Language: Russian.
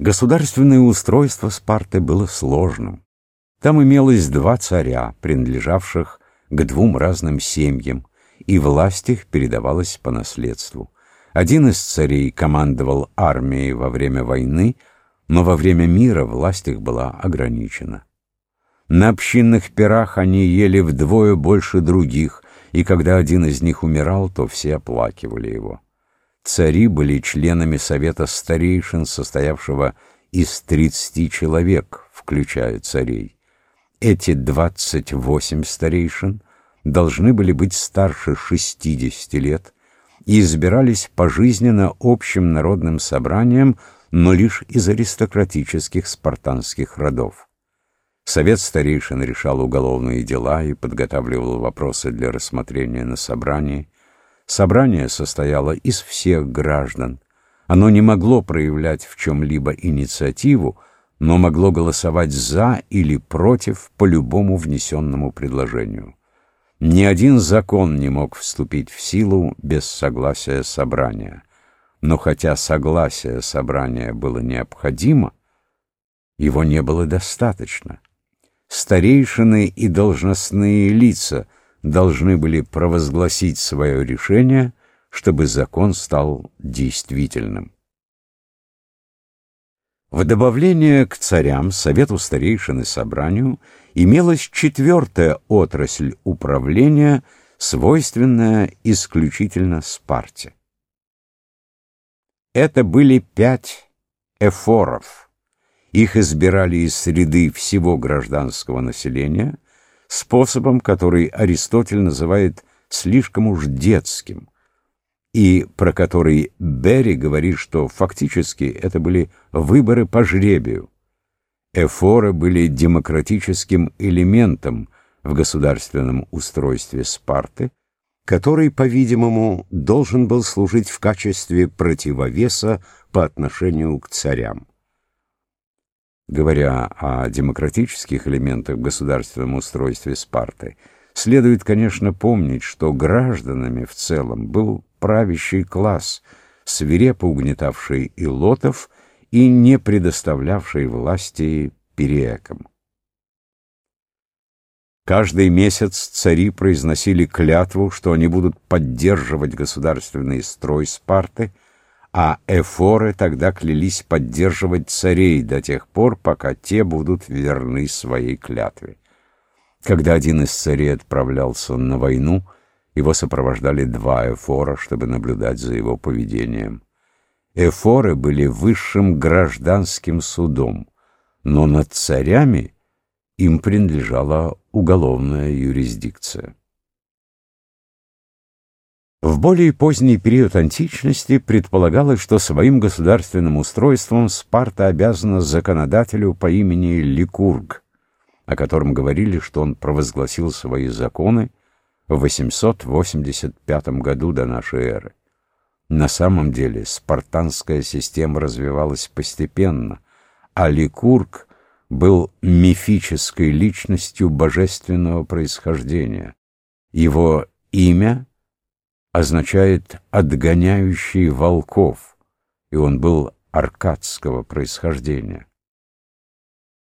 Государственное устройство Спарты было сложным. Там имелось два царя, принадлежавших к двум разным семьям, и власть их передавалась по наследству. Один из царей командовал армией во время войны, но во время мира власть их была ограничена. На общинных пирах они ели вдвое больше других, и когда один из них умирал, то все оплакивали его. Цари были членами совета старейшин, состоявшего из тридцати человек, включая царей. Эти двадцать восемь старейшин должны были быть старше шестидесяти лет и избирались пожизненно общим народным собранием, но лишь из аристократических спартанских родов. Совет старейшин решал уголовные дела и подготавливал вопросы для рассмотрения на собрании. Собрание состояло из всех граждан. Оно не могло проявлять в чем-либо инициативу, но могло голосовать за или против по любому внесенному предложению. Ни один закон не мог вступить в силу без согласия собрания. Но хотя согласие собрания было необходимо, его не было достаточно. Старейшины и должностные лица должны были провозгласить свое решение, чтобы закон стал действительным. В добавление к царям, совету старейшин и собранию имелась четвертая отрасль управления, свойственная исключительно Спарте. Это были пять эфоров. Их избирали из среды всего гражданского населения способом, который Аристотель называет слишком уж детским, и про который Берри говорит, что фактически это были выборы по жребию. Эфоры были демократическим элементом в государственном устройстве Спарты, который, по-видимому, должен был служить в качестве противовеса по отношению к царям. Говоря о демократических элементах в государственном устройстве Спарты, следует, конечно, помнить, что гражданами в целом был правящий класс, свирепо угнетавший илотов и не предоставлявший власти переекам. Каждый месяц цари произносили клятву, что они будут поддерживать государственный строй Спарты, а эфоры тогда клялись поддерживать царей до тех пор, пока те будут верны своей клятве. Когда один из царей отправлялся на войну, его сопровождали два эфора, чтобы наблюдать за его поведением. Эфоры были высшим гражданским судом, но над царями им принадлежала уголовная юрисдикция. В более поздний период античности предполагалось, что своим государственным устройством Спарта обязана законодателю по имени Ликург, о котором говорили, что он провозгласил свои законы в 885 году до нашей эры. На самом деле спартанская система развивалась постепенно, а Ликург был мифической личностью божественного происхождения. Его имя означает «отгоняющий волков», и он был аркадского происхождения.